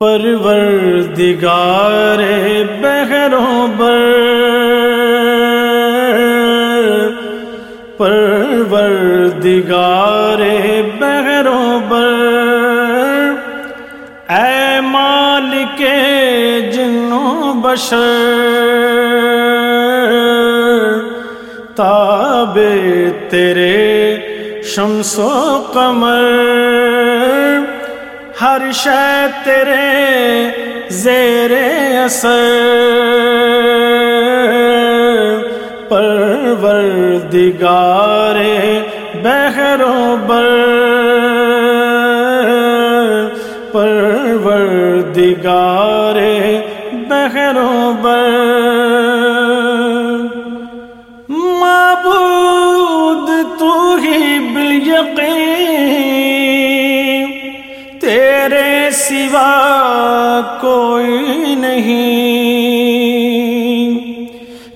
پروردگار بہروں بر پروردگار بہروں بر اے مالک جنوں بشر، تاب تیرے شمس و قمر۔ ہر شے تیرے زیر اثر پروردگار بہروں بر پروردگار بہروں بر۔ تیرے سوا کوئی نہیں۔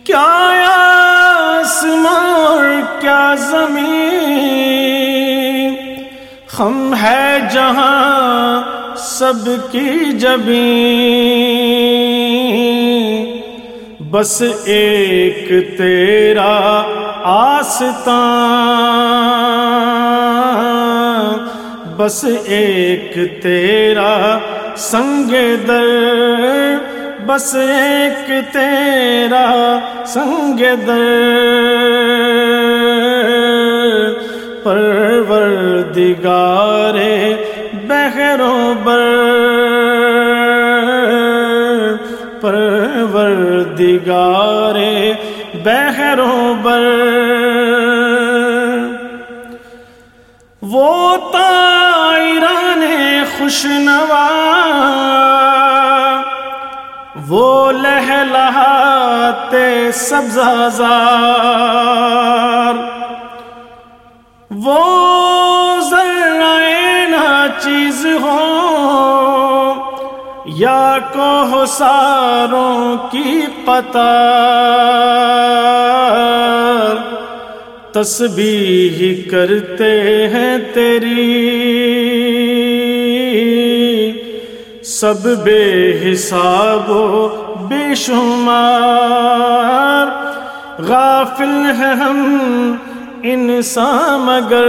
کیا آسمان اور کیا زمین؟ ہم ہے جہاں سب کی جبیں بس ایک تیرا آستان۔ بس ایک تیرا سنگ در، بس ایک تیرا سنگ در۔ پروردگار بہروں بر۔ پروردگار بہروں بر۔ وہ تائران خوش نوا وہ لہ لہاتے سبز وہ ذرائع نہ چیز ہو یا کو ساروں کی قطار تسبیح کرتے ہیں تیری۔ سب بے حساب و بے شمار۔ غافل ہیں ہم انسان مگر۔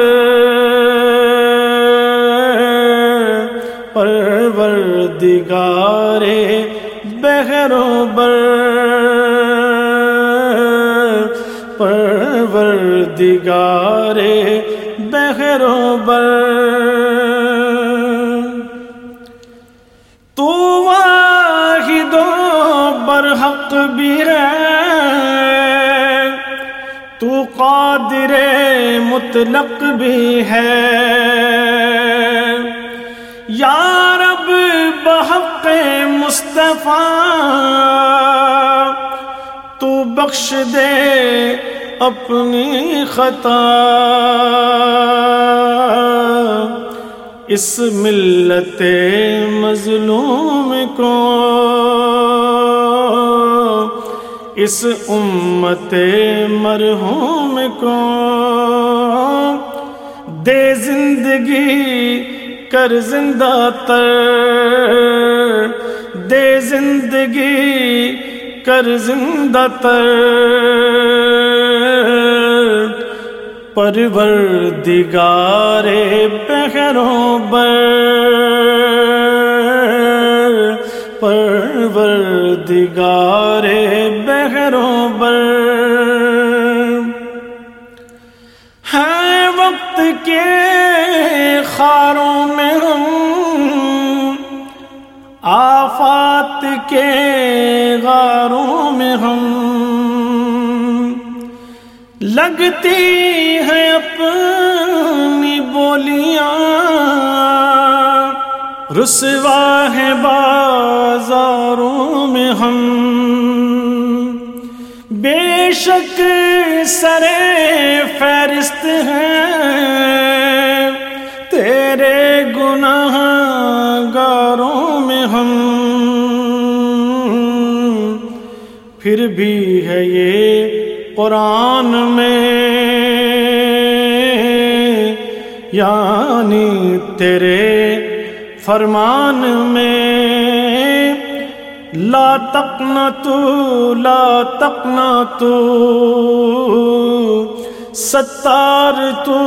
پروردگار بہروں بر پروردگار بہروں بر تو واحد و برحق بھی ہے۔ تو قادر مطلق بھی ہے۔ یا رب، بحق مصطفیٰ، تو بخش دے۔ اپنی خطا۔ اس ملت مظلوم کو۔ اس امت مرحوم کو۔ دے زندگی کر زندہ تر۔ دے زندگی کر زندہ تر۔ پروردگار پہروں بر پروردگار بہروں بر ہے وقت کے خاروں میں ہم آفات کے غاروں لگتی ہیں اپنی بولیاں۔ رسوا ہے بازاروں میں ہم۔ بے شک سرے فہرست ہیں۔ تیرے گناہ گاروں میں ہم۔ پھر بھی ہے یہ قرآن میں یعنی تیرے فرمان میں لا تقنا تو لا تقنا تو ستار تو،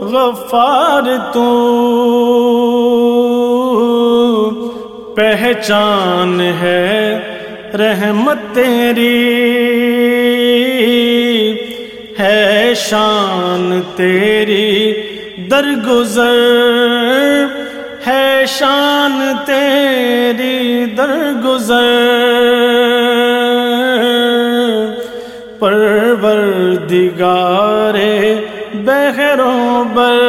غفار تو، پہچان ہے رحمت تیری۔ ہے شان تیری درگزر ہے شان تیری درگزر۔ پروردگار بہروں بر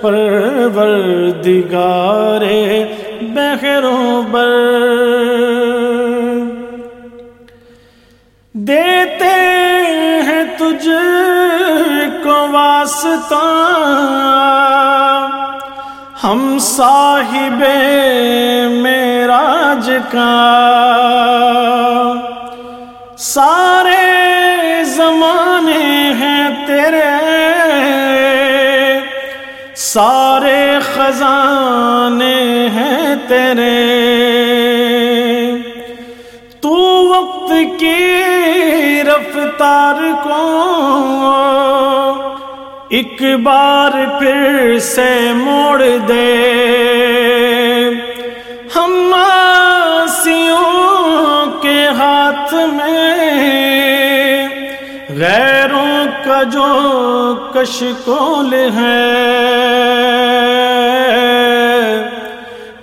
پروردگار بہروں بر دیتے ہیں تجھ کو واسطہ۔ ہم صاحب میراج کا۔ سارے زمانے ہیں تیرے۔ سارے خزانے ہیں تیرے۔ تو وقت کی رفتار کو۔ ایک بار پھر سے موڑ دے۔ ہم کے ہاتھ میں غیروں کا جو کشکول ہے۔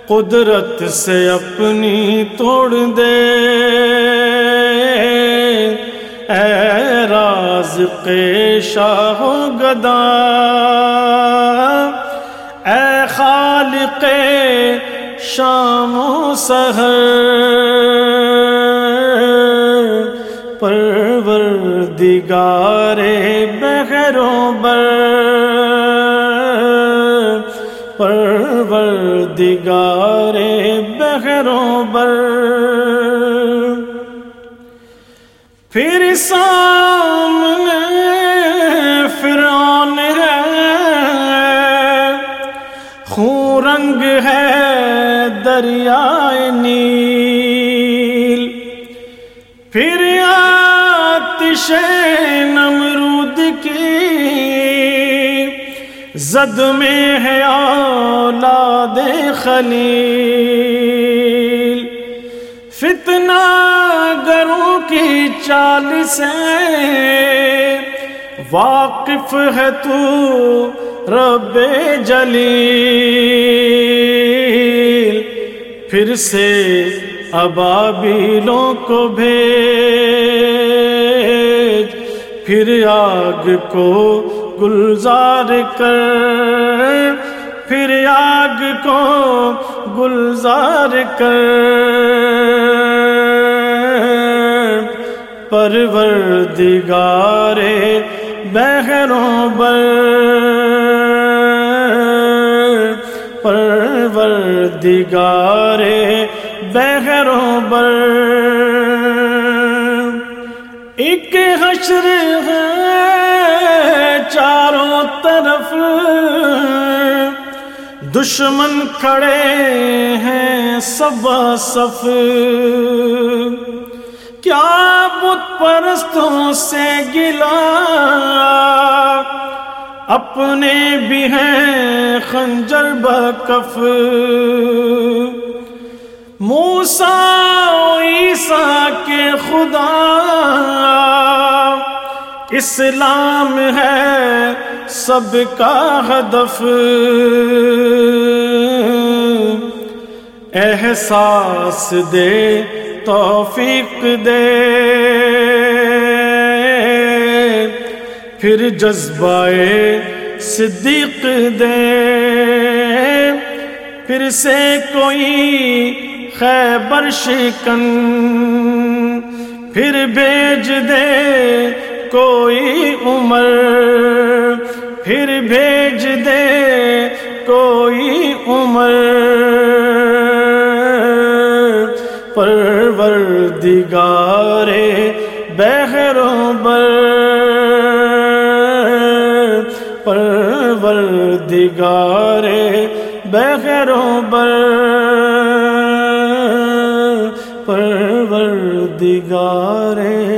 قدرت سے اپنی توڑ دے۔ اے راز کے شاہ گدا اے خالق شام و سہر پروردگار بہروں بر پروردگار بہروں بر پھر سامنے فرعون ہے۔ خون رنگ ہے دریائے نیل۔ پھر آتش نمرود کی زد میں ہے اولاد خلیل۔ فتنہ گروں کی چال سے واقف ہے تو رب جلیل۔ پھر سے ابابیلوں کو بھیج، پھر آگ کو گلزار کر۔ پھر آگ کو گلزار کر۔ پروردگار بہروں بر پروردگار بہروں بر ایک حشر ہے چاروں طرف۔ دشمن کھڑے ہیں سب صف۔ کیا بت پرستوں سے گلا؟ اپنے بھی ہیں خنجر بکف۔ موسا عیسیٰ کے خدا۔ اسلام ہے سب کا ہدف۔ احساس دے، توفیق دے۔ پھر جذبائے صدیق دے۔ پھر سے کوئی خیبر شکن۔ پھر بھیج دے کوئی عمر۔ پھر بھیج دے کوئی عمر۔ پروردگار بہروں بر پروردگار بہروں بر پروردگار بہرو بر